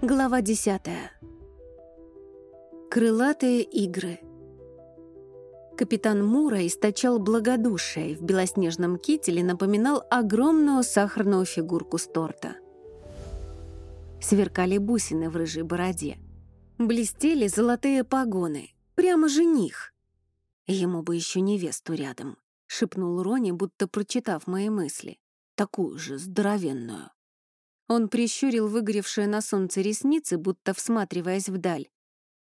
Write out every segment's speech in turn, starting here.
Глава 10. Крылатые игры. Капитан Мура источал благодушие в белоснежном кителе напоминал огромную сахарную фигурку с торта. Сверкали бусины в рыжей бороде. Блестели золотые погоны. Прямо жених. Ему бы еще невесту рядом, шепнул Рони, будто прочитав мои мысли. Такую же здоровенную. Он прищурил выгоревшие на солнце ресницы, будто всматриваясь вдаль.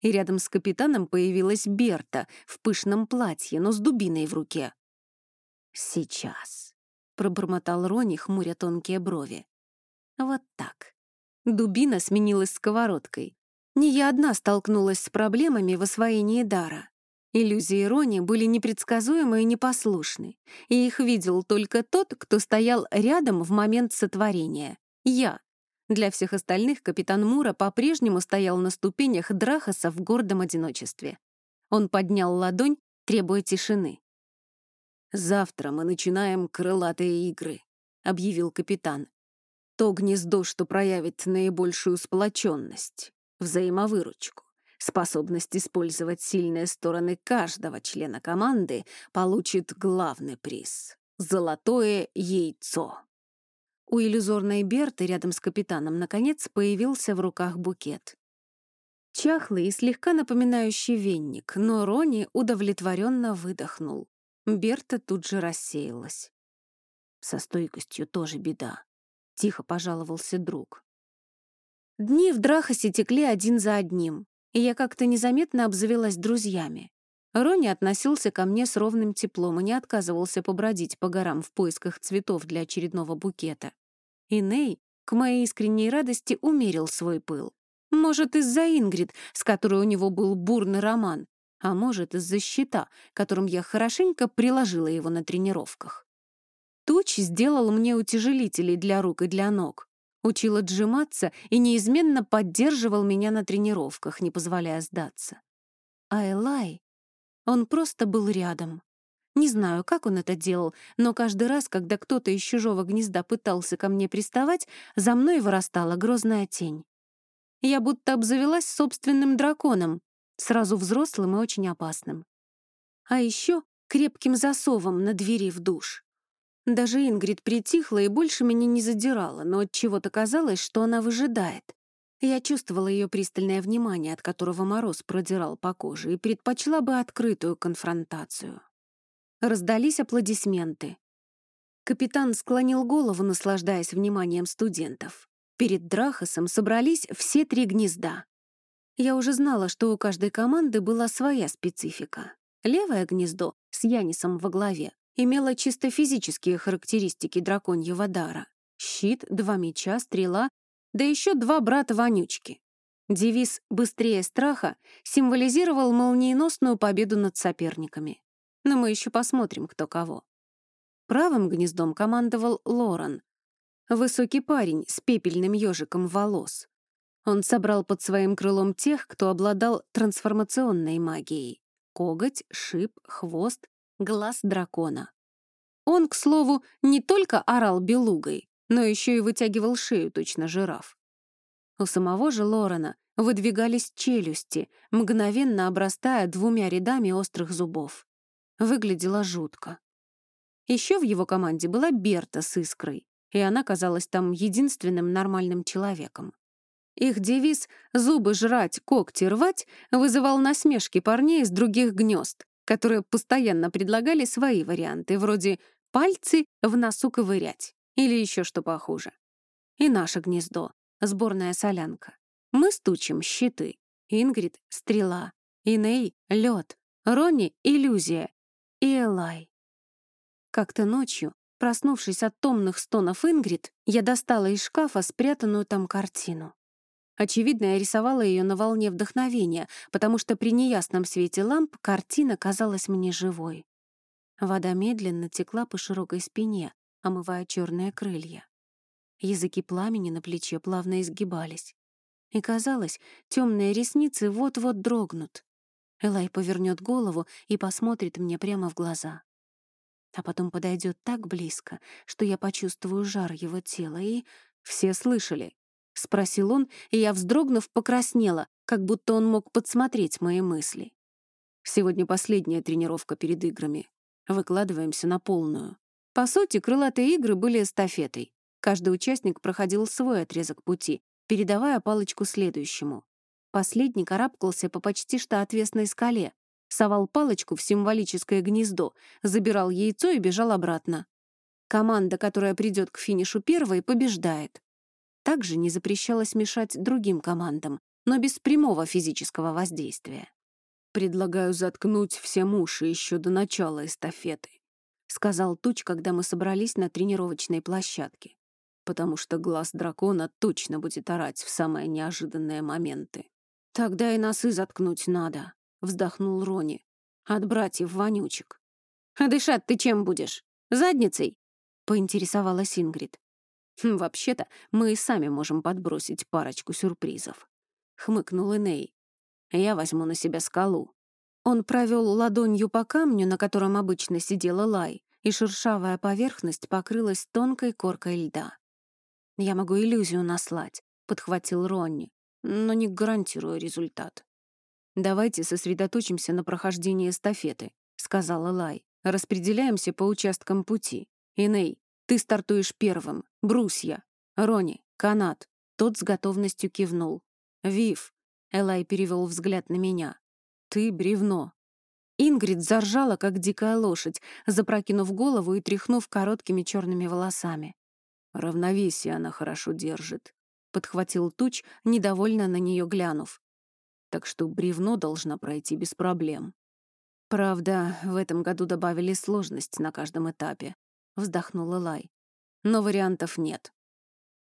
И рядом с капитаном появилась Берта в пышном платье, но с дубиной в руке. «Сейчас», — пробормотал Рони, хмуря тонкие брови. «Вот так». Дубина сменилась сковородкой. Не я одна столкнулась с проблемами в освоении дара. Иллюзии Рони были непредсказуемы и непослушны, и их видел только тот, кто стоял рядом в момент сотворения. Я. Для всех остальных капитан Мура по-прежнему стоял на ступенях Драхаса в гордом одиночестве. Он поднял ладонь, требуя тишины. «Завтра мы начинаем крылатые игры», — объявил капитан. «То гнездо, что проявит наибольшую сплоченность, взаимовыручку, способность использовать сильные стороны каждого члена команды, получит главный приз — золотое яйцо». У иллюзорной Берты рядом с капитаном наконец появился в руках букет. Чахлый и слегка напоминающий венник, но Рони удовлетворенно выдохнул. Берта тут же рассеялась. Со стойкостью тоже беда. Тихо пожаловался друг. Дни в Драхасе текли один за одним, и я как-то незаметно обзавелась друзьями. Рони относился ко мне с ровным теплом и не отказывался побродить по горам в поисках цветов для очередного букета. И Ней, к моей искренней радости, умерил свой пыл. Может, из-за Ингрид, с которой у него был бурный роман, а может, из-за щита, которым я хорошенько приложила его на тренировках. Туч сделал мне утяжелители для рук и для ног, учил отжиматься и неизменно поддерживал меня на тренировках, не позволяя сдаться. А Элай он просто был рядом. Не знаю, как он это делал, но каждый раз, когда кто-то из чужого гнезда пытался ко мне приставать, за мной вырастала грозная тень. Я будто обзавелась собственным драконом, сразу взрослым и очень опасным. А еще крепким засовом на двери в душ. Даже Ингрид притихла и больше меня не задирала, но от чего-то казалось, что она выжидает. Я чувствовала ее пристальное внимание, от которого мороз продирал по коже, и предпочла бы открытую конфронтацию. Раздались аплодисменты. Капитан склонил голову, наслаждаясь вниманием студентов. Перед Драхосом собрались все три гнезда. Я уже знала, что у каждой команды была своя специфика. Левое гнездо с Янисом во главе имело чисто физические характеристики драконьего дара. Щит, два меча, стрела да еще два брата-вонючки. Девиз «Быстрее страха» символизировал молниеносную победу над соперниками. Но мы еще посмотрим, кто кого. Правым гнездом командовал Лорен. Высокий парень с пепельным ежиком волос. Он собрал под своим крылом тех, кто обладал трансформационной магией. Коготь, шип, хвост, глаз дракона. Он, к слову, не только орал белугой, но еще и вытягивал шею, точно жираф. У самого же Лорена выдвигались челюсти, мгновенно обрастая двумя рядами острых зубов. Выглядело жутко. Еще в его команде была Берта с Искрой, и она казалась там единственным нормальным человеком. Их девиз «зубы жрать, когти рвать» вызывал насмешки парней из других гнезд, которые постоянно предлагали свои варианты, вроде «пальцы в носу ковырять». Или еще что похуже. И наше гнездо, сборная солянка. Мы стучим щиты. Ингрид — стрела. Иней — лед. Ронни — иллюзия. И Элай. Как-то ночью, проснувшись от томных стонов Ингрид, я достала из шкафа спрятанную там картину. Очевидно, я рисовала ее на волне вдохновения, потому что при неясном свете ламп картина казалась мне живой. Вода медленно текла по широкой спине, омывая черные крылья. Языки пламени на плече плавно изгибались. И казалось, темные ресницы вот-вот дрогнут. Элай повернет голову и посмотрит мне прямо в глаза. А потом подойдет так близко, что я почувствую жар его тела, и... Все слышали. спросил он, и я, вздрогнув, покраснела, как будто он мог подсмотреть мои мысли. Сегодня последняя тренировка перед играми. Выкладываемся на полную. По сути, крылатые игры были эстафетой. Каждый участник проходил свой отрезок пути, передавая палочку следующему. Последний карабкался по почти что отвесной скале, совал палочку в символическое гнездо, забирал яйцо и бежал обратно. Команда, которая придет к финишу первой, побеждает. Также не запрещалось мешать другим командам, но без прямого физического воздействия. «Предлагаю заткнуть все уши еще до начала эстафеты», — сказал Туч, когда мы собрались на тренировочной площадке, потому что глаз дракона точно будет орать в самые неожиданные моменты. «Тогда и носы заткнуть надо», — вздохнул Рони. «От братьев вонючек». «А дышать ты чем будешь? Задницей?» — поинтересовалась Ингрид. «Хм, «Вообще-то мы и сами можем подбросить парочку сюрпризов», — хмыкнул Эней. «Я возьму на себя скалу». Он провел ладонью по камню, на котором обычно сидела Лай, и шершавая поверхность покрылась тонкой коркой льда. «Я могу иллюзию наслать», — подхватил Ронни но не гарантирую результат. «Давайте сосредоточимся на прохождении эстафеты», — сказала Лай. «Распределяемся по участкам пути. Иней, ты стартуешь первым. Брусья. Рони, канат». Тот с готовностью кивнул. «Вив», — Элай перевел взгляд на меня. «Ты бревно». Ингрид заржала, как дикая лошадь, запрокинув голову и тряхнув короткими черными волосами. «Равновесие она хорошо держит», подхватил Туч, недовольно на нее глянув. Так что бревно должна пройти без проблем. Правда, в этом году добавили сложность на каждом этапе, вздохнула Лай. Но вариантов нет.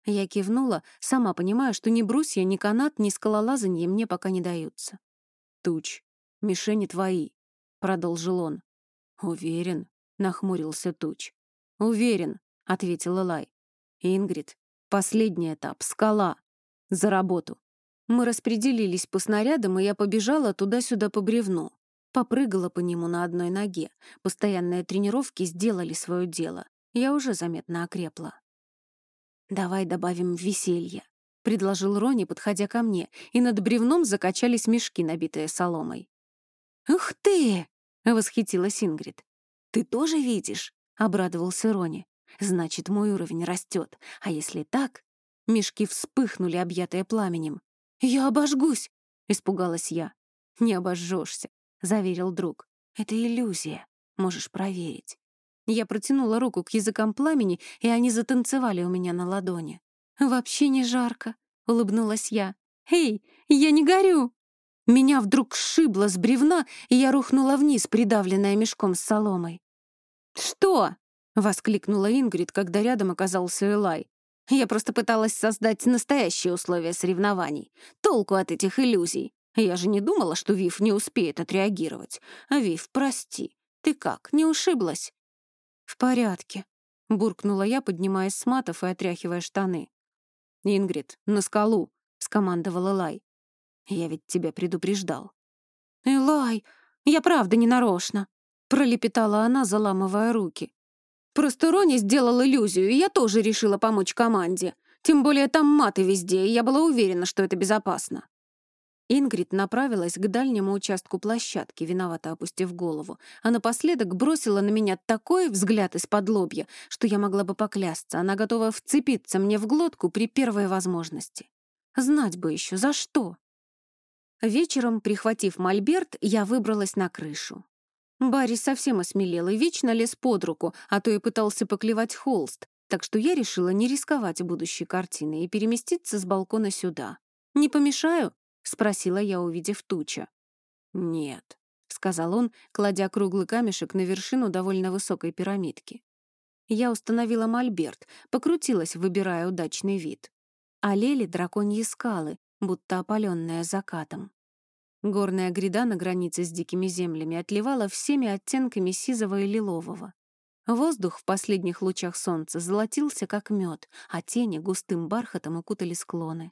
Я кивнула, сама понимая, что ни брусья, ни канат, ни скалолазанье мне пока не даются. «Туч, мишени твои», — продолжил он. «Уверен», — нахмурился Туч. «Уверен», — ответила Лай. «Ингрид, Последний этап — скала. За работу. Мы распределились по снарядам, и я побежала туда-сюда по бревну. Попрыгала по нему на одной ноге. Постоянные тренировки сделали свое дело. Я уже заметно окрепла. «Давай добавим веселье», — предложил Рони, подходя ко мне, и над бревном закачались мешки, набитые соломой. «Ух ты!» — восхитилась Ингрид. «Ты тоже видишь?» — обрадовался Рони. Значит, мой уровень растет. А если так? Мешки вспыхнули, объятые пламенем. «Я обожгусь!» — испугалась я. «Не обожжешься», — заверил друг. «Это иллюзия. Можешь проверить». Я протянула руку к языкам пламени, и они затанцевали у меня на ладони. «Вообще не жарко», — улыбнулась я. «Эй, я не горю!» Меня вдруг сшибло с бревна, и я рухнула вниз, придавленная мешком с соломой. «Что?» — воскликнула Ингрид, когда рядом оказался Элай. «Я просто пыталась создать настоящие условия соревнований. Толку от этих иллюзий. Я же не думала, что Вив не успеет отреагировать. А Вив, прости, ты как, не ушиблась?» «В порядке», — буркнула я, поднимаясь с матов и отряхивая штаны. «Ингрид, на скалу», — скомандовал Элай. «Я ведь тебя предупреждал». «Элай, я правда не нарочно», — пролепетала она, заламывая руки. Просто Рони сделал иллюзию, и я тоже решила помочь команде. Тем более там маты везде, и я была уверена, что это безопасно. Ингрид направилась к дальнему участку площадки, виновато опустив голову, а напоследок бросила на меня такой взгляд из-под лобья, что я могла бы поклясться, она готова вцепиться мне в глотку при первой возможности. Знать бы еще, за что. Вечером, прихватив мольберт, я выбралась на крышу. Барри совсем осмелел и вечно лез под руку, а то и пытался поклевать холст, так что я решила не рисковать будущей картиной и переместиться с балкона сюда. «Не помешаю?» — спросила я, увидев туча. «Нет», — сказал он, кладя круглый камешек на вершину довольно высокой пирамидки. Я установила мольберт, покрутилась, выбирая удачный вид. Олели драконьи скалы, будто опаленные закатом. Горная гряда на границе с дикими землями отливала всеми оттенками сизого и лилового. Воздух в последних лучах солнца золотился, как мед, а тени густым бархатом окутали склоны.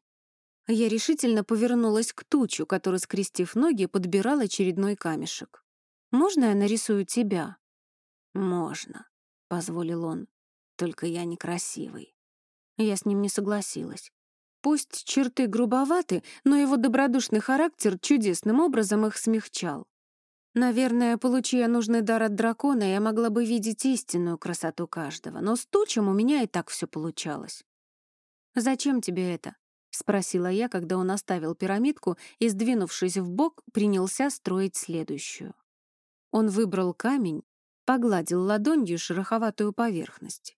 Я решительно повернулась к тучу, который, скрестив ноги, подбирал очередной камешек. «Можно я нарисую тебя?» «Можно», — позволил он. «Только я некрасивый». Я с ним не согласилась. Пусть черты грубоваты, но его добродушный характер чудесным образом их смягчал. Наверное, получая нужный дар от дракона, я могла бы видеть истинную красоту каждого, но с тучем у меня и так все получалось. «Зачем тебе это?» — спросила я, когда он оставил пирамидку и, сдвинувшись в бок, принялся строить следующую. Он выбрал камень, погладил ладонью шероховатую поверхность.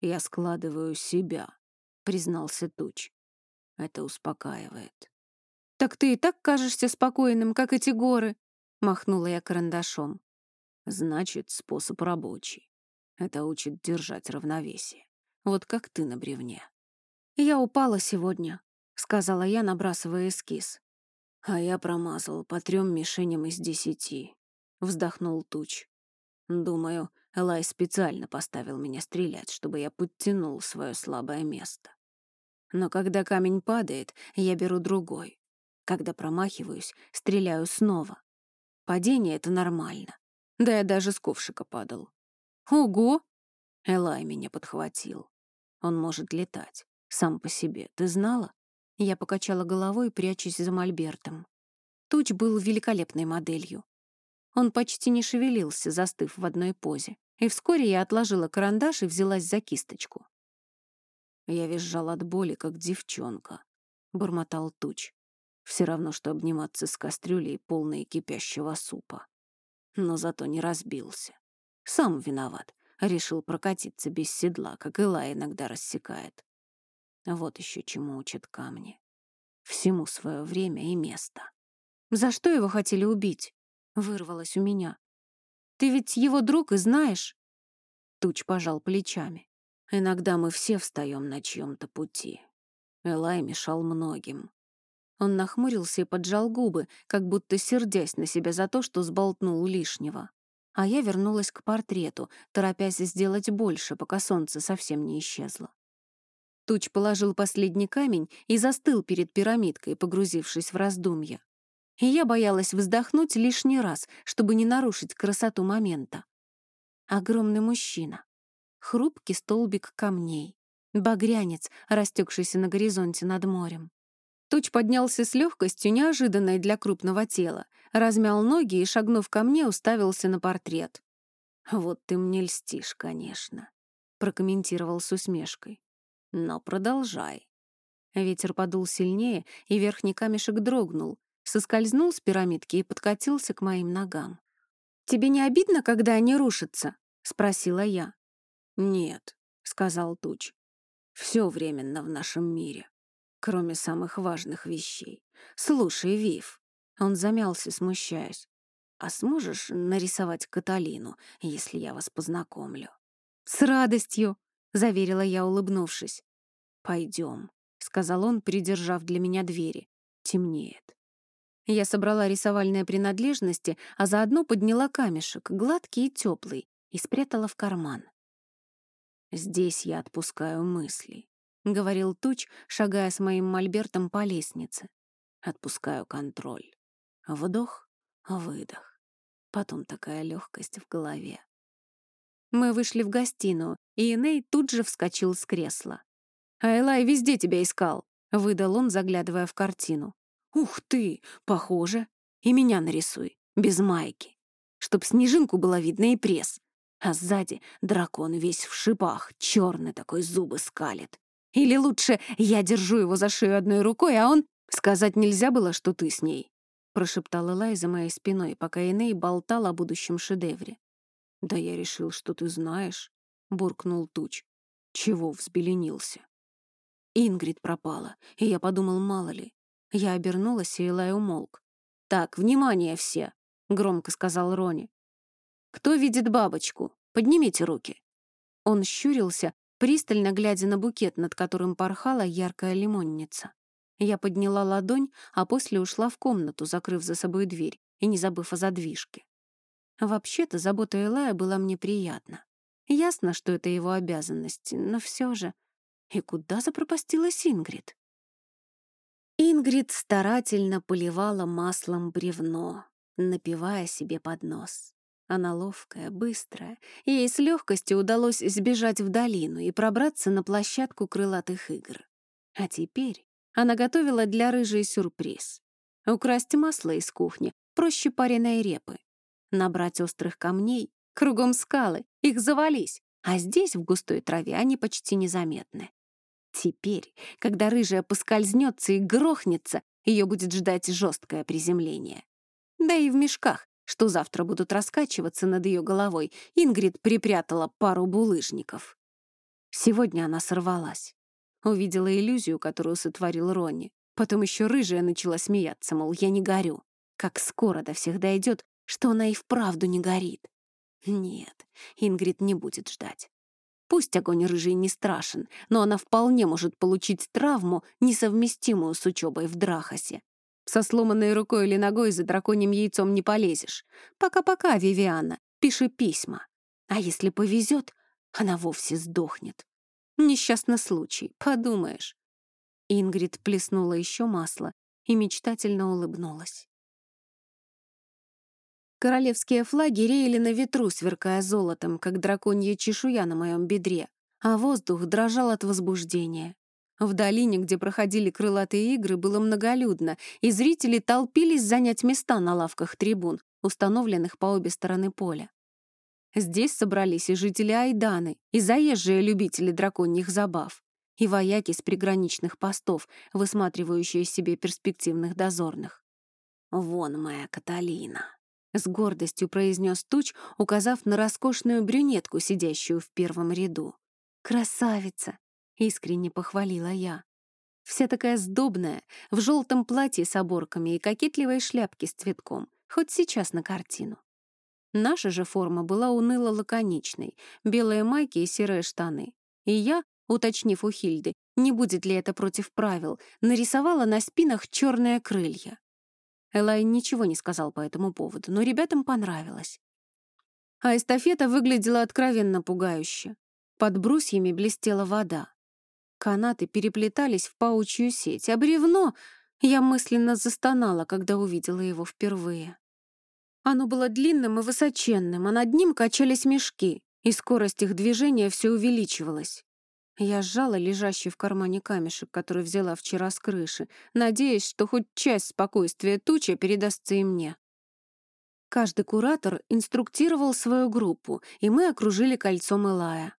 «Я складываю себя», — признался Туч. Это успокаивает. «Так ты и так кажешься спокойным, как эти горы», — махнула я карандашом. «Значит, способ рабочий. Это учит держать равновесие. Вот как ты на бревне». «Я упала сегодня», — сказала я, набрасывая эскиз. «А я промазал по трем мишеням из десяти», — вздохнул Туч. «Думаю, Элай специально поставил меня стрелять, чтобы я подтянул свое слабое место. Но когда камень падает, я беру другой. Когда промахиваюсь, стреляю снова. Падение — это нормально. Да я даже с ковшика падал. Ого! Элай меня подхватил. Он может летать. Сам по себе. Ты знала? Я покачала головой, прячась за мольбертом. Туч был великолепной моделью. Он почти не шевелился, застыв в одной позе. И вскоре я отложила карандаш и взялась за кисточку. Я визжал от боли, как девчонка. Бормотал туч. Все равно, что обниматься с кастрюлей, полной кипящего супа. Но зато не разбился. Сам виноват. Решил прокатиться без седла, как Ила иногда рассекает. Вот еще чему учат камни. Всему свое время и место. «За что его хотели убить?» — вырвалось у меня. «Ты ведь его друг и знаешь?» Туч пожал плечами. Иногда мы все встаем на чьем-то пути. Элай мешал многим. Он нахмурился и поджал губы, как будто сердясь на себя за то, что сболтнул лишнего. А я вернулась к портрету, торопясь сделать больше, пока солнце совсем не исчезло. Туч положил последний камень и застыл перед пирамидкой, погрузившись в раздумья. И я боялась вздохнуть лишний раз, чтобы не нарушить красоту момента. Огромный мужчина, хрупкий столбик камней, багрянец, растекшийся на горизонте над морем. Туч поднялся с легкостью, неожиданной для крупного тела, размял ноги и, шагнув ко мне, уставился на портрет. «Вот ты мне льстишь, конечно», — прокомментировал с усмешкой. «Но продолжай». Ветер подул сильнее, и верхний камешек дрогнул, соскользнул с пирамидки и подкатился к моим ногам. «Тебе не обидно, когда они рушатся?» — спросила я. «Нет», — сказал Туч. «Все временно в нашем мире, кроме самых важных вещей. Слушай, Вив». Он замялся, смущаясь. «А сможешь нарисовать Каталину, если я вас познакомлю?» «С радостью», — заверила я, улыбнувшись. «Пойдем», — сказал он, придержав для меня двери. «Темнеет». Я собрала рисовальные принадлежности, а заодно подняла камешек, гладкий и теплый, и спрятала в карман. «Здесь я отпускаю мысли», — говорил Туч, шагая с моим мольбертом по лестнице. «Отпускаю контроль. Вдох, выдох. Потом такая легкость в голове». Мы вышли в гостиную, и Эней тут же вскочил с кресла. «Айлай везде тебя искал», — выдал он, заглядывая в картину. «Ух ты, похоже. И меня нарисуй, без майки. Чтоб снежинку было видно и пресс а сзади дракон весь в шипах, черный такой зубы скалит. Или лучше я держу его за шею одной рукой, а он... Сказать нельзя было, что ты с ней, прошептала Лай за моей спиной, пока Эней болтал о будущем шедевре. Да я решил, что ты знаешь, буркнул Туч. Чего взбеленился? Ингрид пропала, и я подумал, мало ли. Я обернулась, и Элай умолк. «Так, внимание все!» — громко сказал Рони. «Кто видит бабочку? Поднимите руки». Он щурился, пристально глядя на букет, над которым порхала яркая лимонница. Я подняла ладонь, а после ушла в комнату, закрыв за собой дверь и не забыв о задвижке. Вообще-то забота Элая была мне приятна. Ясно, что это его обязанность, но все же... И куда запропастилась Ингрид? Ингрид старательно поливала маслом бревно, напивая себе под нос. Она ловкая, быстрая, ей с легкостью удалось сбежать в долину и пробраться на площадку крылатых игр. А теперь она готовила для рыжей сюрприз. Украсть масло из кухни проще пареной репы. Набрать острых камней, кругом скалы, их завались, а здесь, в густой траве, они почти незаметны. Теперь, когда рыжая поскользнется и грохнется, ее будет ждать жесткое приземление. Да и в мешках, что завтра будут раскачиваться над ее головой, Ингрид припрятала пару булыжников. Сегодня она сорвалась. Увидела иллюзию, которую сотворил Ронни. Потом еще рыжая начала смеяться, мол, я не горю. Как скоро до всех дойдет, что она и вправду не горит. Нет, Ингрид не будет ждать. Пусть огонь рыжий не страшен, но она вполне может получить травму, несовместимую с учебой в Драхасе. Со сломанной рукой или ногой за драконьим яйцом не полезешь. Пока-пока, Вивианна, пиши письма. А если повезет, она вовсе сдохнет. Несчастный случай, подумаешь. Ингрид плеснула еще масло и мечтательно улыбнулась. Королевские флаги реяли на ветру, сверкая золотом, как драконья чешуя на моем бедре, а воздух дрожал от возбуждения. В долине, где проходили крылатые игры, было многолюдно, и зрители толпились занять места на лавках трибун, установленных по обе стороны поля. Здесь собрались и жители Айданы, и заезжие любители драконьих забав, и вояки с приграничных постов, высматривающие себе перспективных дозорных. «Вон моя Каталина», с гордостью произнес Туч, указав на роскошную брюнетку, сидящую в первом ряду. «Красавица!» — искренне похвалила я. Вся такая сдобная, в желтом платье с оборками и кокетливой шляпке с цветком, хоть сейчас на картину. Наша же форма была уныло-лаконичной, белые майки и серые штаны. И я, уточнив у Хильды, не будет ли это против правил, нарисовала на спинах черные крылья. Элай ничего не сказал по этому поводу, но ребятам понравилось. А эстафета выглядела откровенно пугающе. Под брусьями блестела вода. Канаты переплетались в паучью сеть, а бревно... Я мысленно застонала, когда увидела его впервые. Оно было длинным и высоченным, а над ним качались мешки, и скорость их движения все увеличивалась. Я сжала лежащий в кармане камешек, который взяла вчера с крыши, надеясь, что хоть часть спокойствия тучи передастся и мне. Каждый куратор инструктировал свою группу, и мы окружили кольцом Илая.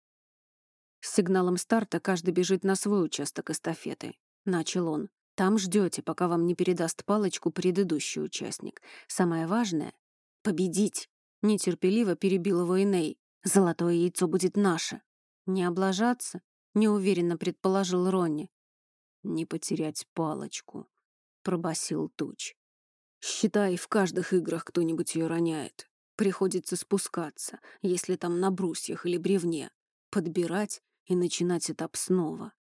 С сигналом старта каждый бежит на свой участок эстафеты. Начал он. Там ждете, пока вам не передаст палочку предыдущий участник. Самое важное — победить. Нетерпеливо перебил его Иней. Золотое яйцо будет наше. Не облажаться, неуверенно предположил Ронни. «Не потерять палочку», — пробасил Туч. «Считай, в каждых играх кто-нибудь ее роняет. Приходится спускаться, если там на брусьях или бревне, подбирать и начинать этап снова.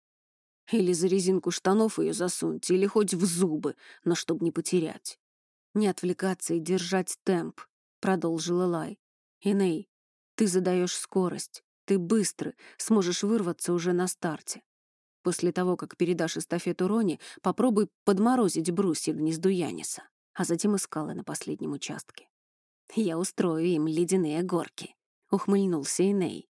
Или за резинку штанов ее засуньте, или хоть в зубы, но чтоб не потерять. Не отвлекаться и держать темп», — продолжил Элай. «Иней, ты задаешь скорость. Ты быстрый, сможешь вырваться уже на старте. После того, как передашь эстафету Рони, попробуй подморозить брусья гнезду Яниса, а затем и скалы на последнем участке. Я устрою им ледяные горки, — ухмыльнулся Иней.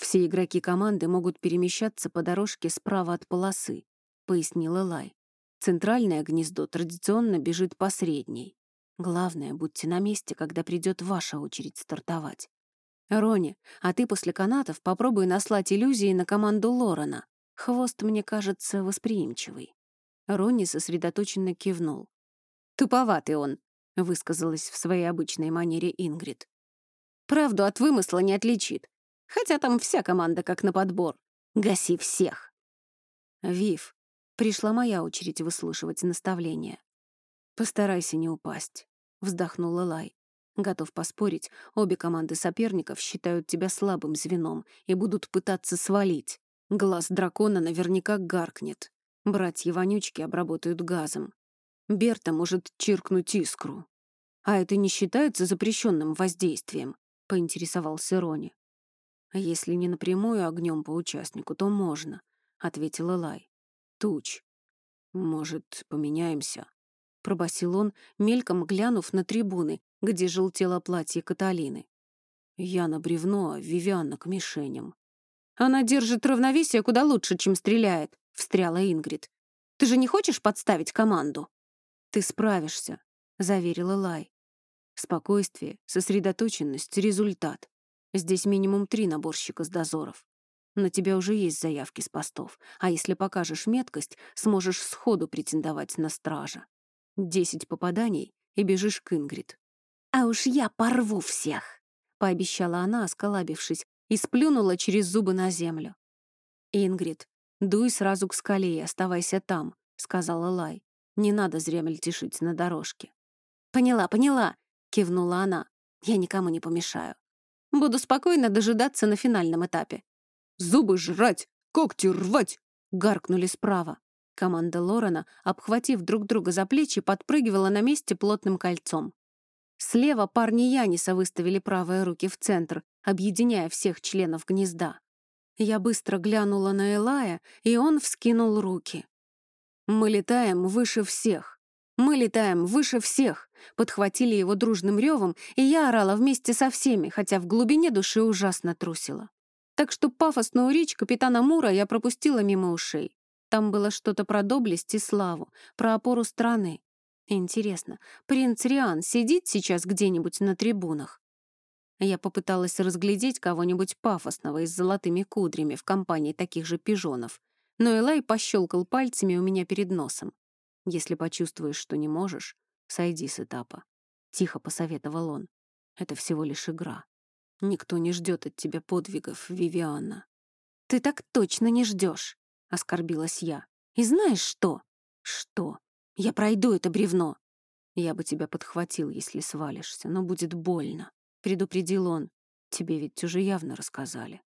Все игроки команды могут перемещаться по дорожке справа от полосы, — пояснила Лай. Центральное гнездо традиционно бежит по средней. Главное, будьте на месте, когда придет ваша очередь стартовать. «Рони, а ты после канатов попробуй наслать иллюзии на команду Лорена. Хвост, мне кажется, восприимчивый». Ронни сосредоточенно кивнул. «Туповатый он», — высказалась в своей обычной манере Ингрид. «Правду от вымысла не отличит. Хотя там вся команда как на подбор. Гаси всех!» «Вив, пришла моя очередь выслушивать наставления. Постарайся не упасть», — вздохнула Лай. Готов поспорить, обе команды соперников считают тебя слабым звеном и будут пытаться свалить. Глаз дракона наверняка гаркнет. Братья-вонючки обработают газом. Берта может чиркнуть искру. «А это не считается запрещенным воздействием?» — поинтересовался Рони. «Если не напрямую огнем по участнику, то можно», — ответила Лай. «Туч. Может, поменяемся?» — пробасил он, мельком глянув на трибуны, где желтело платье Каталины. Я на бревно, а Вивианна к мишеням. Она держит равновесие куда лучше, чем стреляет, — встряла Ингрид. «Ты же не хочешь подставить команду?» «Ты справишься», — заверила Лай. «Спокойствие, сосредоточенность, результат. Здесь минимум три наборщика с дозоров. На тебя уже есть заявки с постов, а если покажешь меткость, сможешь сходу претендовать на стража. Десять попаданий и бежишь к Ингрид. «А уж я порву всех!» — пообещала она, осколабившись, и сплюнула через зубы на землю. «Ингрид, дуй сразу к скале и оставайся там», — сказала Лай. «Не надо зря мельтешить на дорожке». «Поняла, поняла», — кивнула она. «Я никому не помешаю. Буду спокойно дожидаться на финальном этапе». «Зубы жрать! Когти рвать!» — гаркнули справа. Команда Лорена, обхватив друг друга за плечи, подпрыгивала на месте плотным кольцом. Слева парни Яниса выставили правые руки в центр, объединяя всех членов гнезда. Я быстро глянула на Элая, и он вскинул руки. «Мы летаем выше всех! Мы летаем выше всех!» Подхватили его дружным ревом, и я орала вместе со всеми, хотя в глубине души ужасно трусила. Так что пафосную речь капитана Мура я пропустила мимо ушей. Там было что-то про доблесть и славу, про опору страны. Интересно, принц Риан сидит сейчас где-нибудь на трибунах? Я попыталась разглядеть кого-нибудь пафосного и с золотыми кудрями в компании таких же пижонов, но Элай пощелкал пальцами у меня перед носом. «Если почувствуешь, что не можешь, сойди с этапа», — тихо посоветовал он. «Это всего лишь игра. Никто не ждет от тебя подвигов, Вивианна». «Ты так точно не ждешь. — оскорбилась я. «И знаешь что?» «Что?» «Я пройду это бревно». «Я бы тебя подхватил, если свалишься, но будет больно», — предупредил он. «Тебе ведь уже явно рассказали».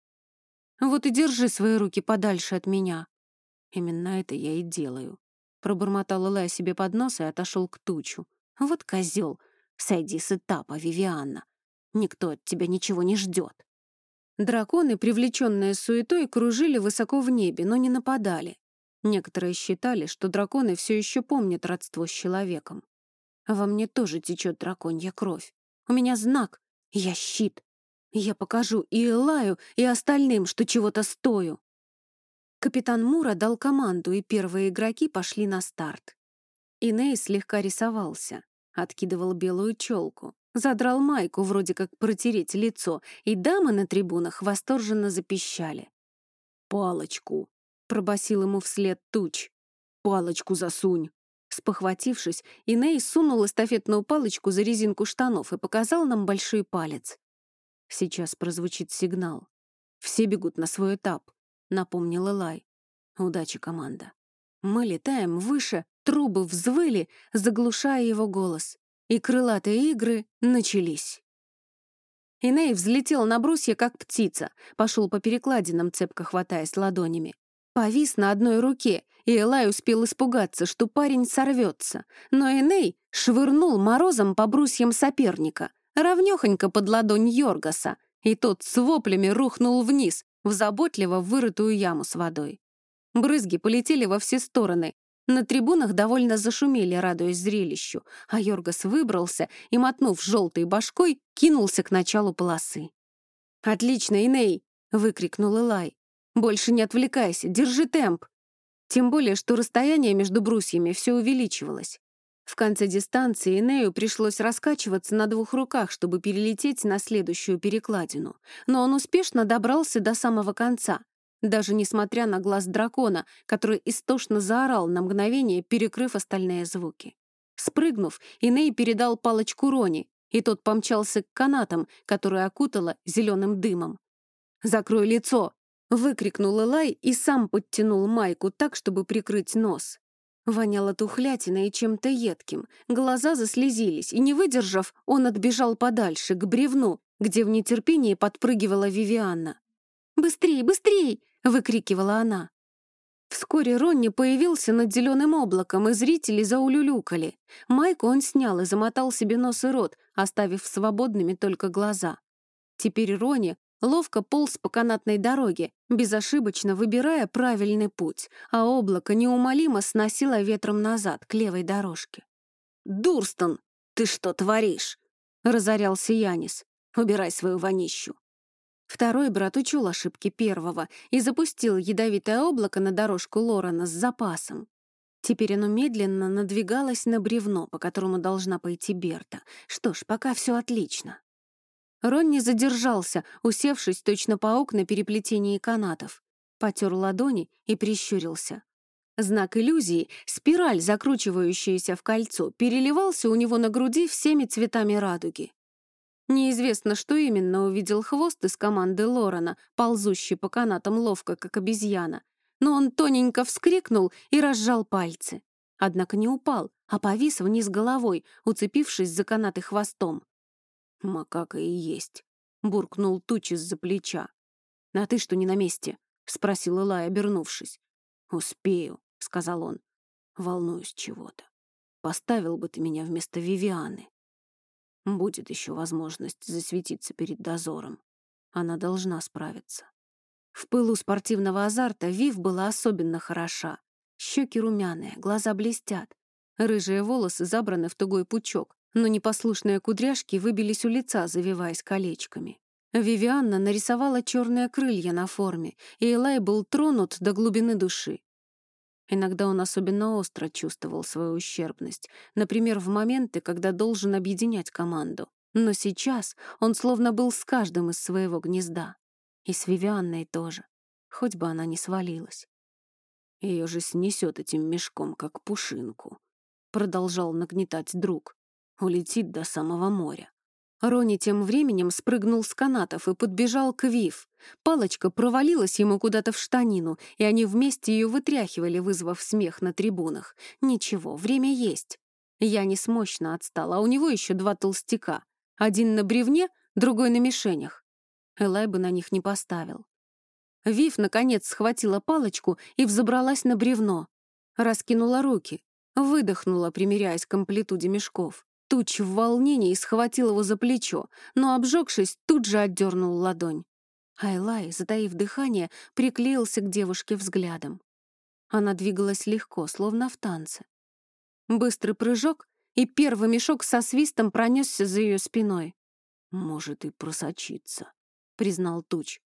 «Вот и держи свои руки подальше от меня». «Именно это я и делаю», — пробормотал Лая себе под нос и отошел к тучу. «Вот козел, сойди с этапа, Вивианна. Никто от тебя ничего не ждет». Драконы, привлеченные суетой, кружили высоко в небе, но не нападали. Некоторые считали, что драконы все еще помнят родство с человеком. Во мне тоже течет драконья кровь. У меня знак, я щит. Я покажу и Элаю, и остальным, что чего-то стою. Капитан Мура дал команду, и первые игроки пошли на старт. Иней слегка рисовался, откидывал белую челку. Задрал майку, вроде как протереть лицо, и дамы на трибунах восторженно запищали. «Палочку!» — пробасил ему вслед туч. «Палочку засунь!» Спохватившись, Иней сунул эстафетную палочку за резинку штанов и показал нам большой палец. «Сейчас прозвучит сигнал. Все бегут на свой этап», — напомнил Элай. «Удачи, команда». Мы летаем выше, трубы взвыли, заглушая его голос и крылатые игры начались. Иней взлетел на брусья, как птица, пошел по перекладинам, цепко хватаясь ладонями. Повис на одной руке, и Элай успел испугаться, что парень сорвется. Но Эней швырнул морозом по брусьям соперника, равнёхонько под ладонь Йоргаса, и тот с воплями рухнул вниз, в заботливо вырытую яму с водой. Брызги полетели во все стороны, на трибунах довольно зашумели, радуясь зрелищу, а Йоргас выбрался и, мотнув желтой башкой, кинулся к началу полосы. «Отлично, Иней!» — выкрикнул Элай. «Больше не отвлекайся, держи темп!» Тем более, что расстояние между брусьями все увеличивалось. В конце дистанции Инею пришлось раскачиваться на двух руках, чтобы перелететь на следующую перекладину. Но он успешно добрался до самого конца, даже несмотря на глаз дракона, который истошно заорал на мгновение, перекрыв остальные звуки. Спрыгнув, Иней передал палочку Рони, и тот помчался к канатам, которые окутало зеленым дымом. «Закрой лицо!» — выкрикнул Элай и сам подтянул майку так, чтобы прикрыть нос. Воняло тухлятиной и чем-то едким, глаза заслезились, и, не выдержав, он отбежал подальше, к бревну, где в нетерпении подпрыгивала Вивианна. «Быстрей, быстрей!» — выкрикивала она. Вскоре Ронни появился над зеленым облаком, и зрители заулюлюкали. Майку он снял и замотал себе нос и рот, оставив свободными только глаза. Теперь Ронни ловко полз по канатной дороге, безошибочно выбирая правильный путь, а облако неумолимо сносило ветром назад, к левой дорожке. «Дурстон, ты что творишь?» — разорялся Янис. «Убирай свою вонищу». Второй брат учел ошибки первого и запустил ядовитое облако на дорожку Лорена с запасом. Теперь оно медленно надвигалось на бревно, по которому должна пойти Берта. Что ж, пока все отлично. Ронни задержался, усевшись точно паук на переплетении канатов. Потер ладони и прищурился. Знак иллюзии, спираль, закручивающаяся в кольцо, переливался у него на груди всеми цветами радуги. Неизвестно, что именно увидел хвост из команды Лорена, ползущий по канатам ловко, как обезьяна, но он тоненько вскрикнул и разжал пальцы. Однако не упал, а повис вниз головой, уцепившись за канаты хвостом. «Макака и есть», — буркнул Туч из-за плеча. «А ты что не на месте?» — спросил Элай, обернувшись. «Успею», — сказал он. «Волнуюсь чего-то. Поставил бы ты меня вместо Вивианы. Будет еще возможность засветиться перед дозором. Она должна справиться». В пылу спортивного азарта Вив была особенно хороша. Щеки румяные, глаза блестят. Рыжие волосы забраны в тугой пучок, но непослушные кудряшки выбились у лица, завиваясь колечками. Вивианна нарисовала черные крылья на форме, и Элай был тронут до глубины души. Иногда он особенно остро чувствовал свою ущербность, например, в моменты, когда должен объединять команду. Но сейчас он словно был с каждым из своего гнезда. И с Вивианной тоже, хоть бы она не свалилась. Ее же снесет этим мешком, как пушинку. Продолжал нагнетать друг. Улетит до самого моря. Рони тем временем спрыгнул с канатов и подбежал к Вив. Палочка провалилась ему куда-то в штанину, и они вместе ее вытряхивали, вызвав смех на трибунах. Ничего, время есть. Я не смощно отстала, а у него еще два толстяка. Один на бревне, другой на мишенях. Элай бы на них не поставил. Вив, наконец, схватила палочку и взобралась на бревно. Раскинула руки, выдохнула, примиряясь к амплитуде мешков. Туч в волнении схватил его за плечо, но, обжегшись, тут же отдернул ладонь. Айлай, затаив дыхание, приклеился к девушке взглядом. Она двигалась легко, словно в танце. Быстрый прыжок, и первый мешок со свистом пронесся за ее спиной. «Может и просочиться», — признал Туч.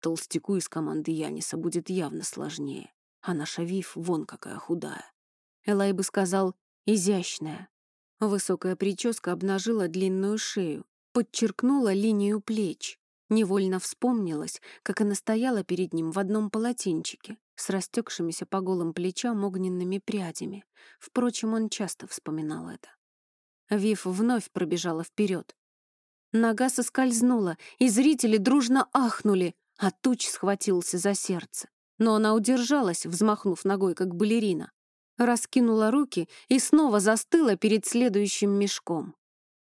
Толстяку из команды Яниса будет явно сложнее, а наша Вив вон какая худая. Элай бы сказал «изящная». Высокая прическа обнажила длинную шею, подчеркнула линию плеч. Невольно вспомнилась, как она стояла перед ним в одном полотенчике, с растекшимися по голым плечам огненными прядями. Впрочем, он часто вспоминал это. Вив вновь пробежала вперед, Нога соскользнула, и зрители дружно ахнули, а Туч схватился за сердце. Но она удержалась, взмахнув ногой, как балерина. Раскинула руки и снова застыла перед следующим мешком.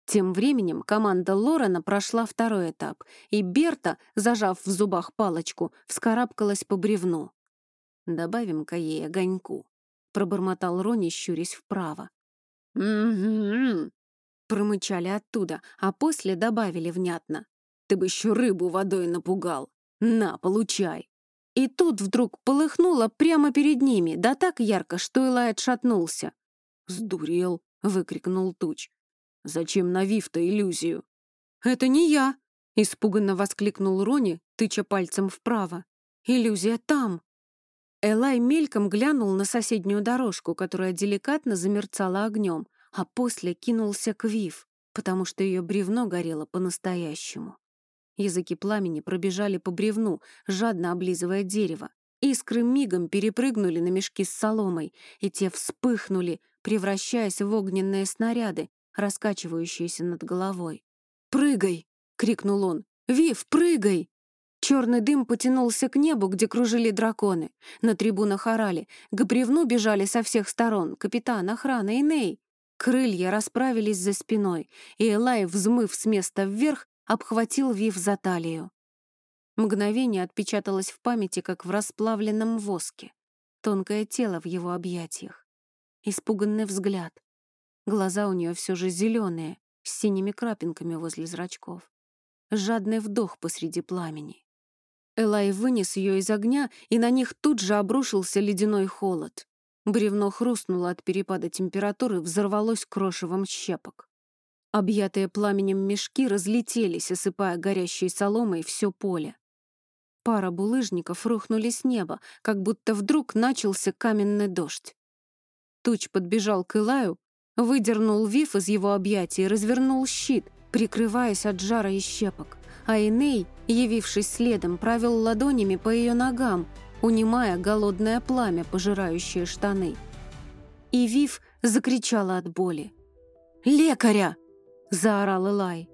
Тем временем команда Лорена прошла второй этап, и Берта, зажав в зубах палочку, вскарабкалась по бревну. «Добавим-ка ей огоньку», — пробормотал Рони, щурясь вправо. «Угу», Промычали оттуда, а после добавили внятно. «Ты бы еще рыбу водой напугал! На, получай!» И тут вдруг полыхнуло прямо перед ними, да так ярко, что Илай отшатнулся. «Сдурел!» — выкрикнул Туч. «Зачем навив-то иллюзию?» «Это не я!» — испуганно воскликнул Рони, тыча пальцем вправо. «Иллюзия там!» Элай мельком глянул на соседнюю дорожку, которая деликатно замерцала огнем, а после кинулся к Вив, потому что ее бревно горело по-настоящему. Языки пламени пробежали по бревну, жадно облизывая дерево. Искры мигом перепрыгнули на мешки с соломой, и те вспыхнули, превращаясь в огненные снаряды, раскачивающиеся над головой. «Прыгай!» — крикнул он. «Вив, прыгай!» Черный дым потянулся к небу, где кружили драконы. На трибунах орали. К бревну бежали со всех сторон. Капитан, охрана и Ней. Крылья расправились за спиной, и Элай, взмыв с места вверх, обхватил Вив за талию. Мгновение отпечаталось в памяти, как в расплавленном воске. Тонкое тело в его объятиях. Испуганный взгляд. Глаза у нее все же зеленые, с синими крапинками возле зрачков. Жадный вдох посреди пламени. Элай вынес ее из огня, и на них тут же обрушился ледяной холод. Бревно хрустнуло от перепада температуры, взорвалось крошевом щепок. Объятые пламенем мешки разлетелись, осыпая горящей соломой все поле. Пара булыжников рухнули с неба, как будто вдруг начался каменный дождь. Туч подбежал к Илаю, выдернул Вив из его объятий и развернул щит, прикрываясь от жара и щепок. А Эней, явившись следом, правил ладонями по ее ногам, унимая голодное пламя, пожирающее штаны. И Вив закричала от боли. «Лекаря!» — заорал Элай.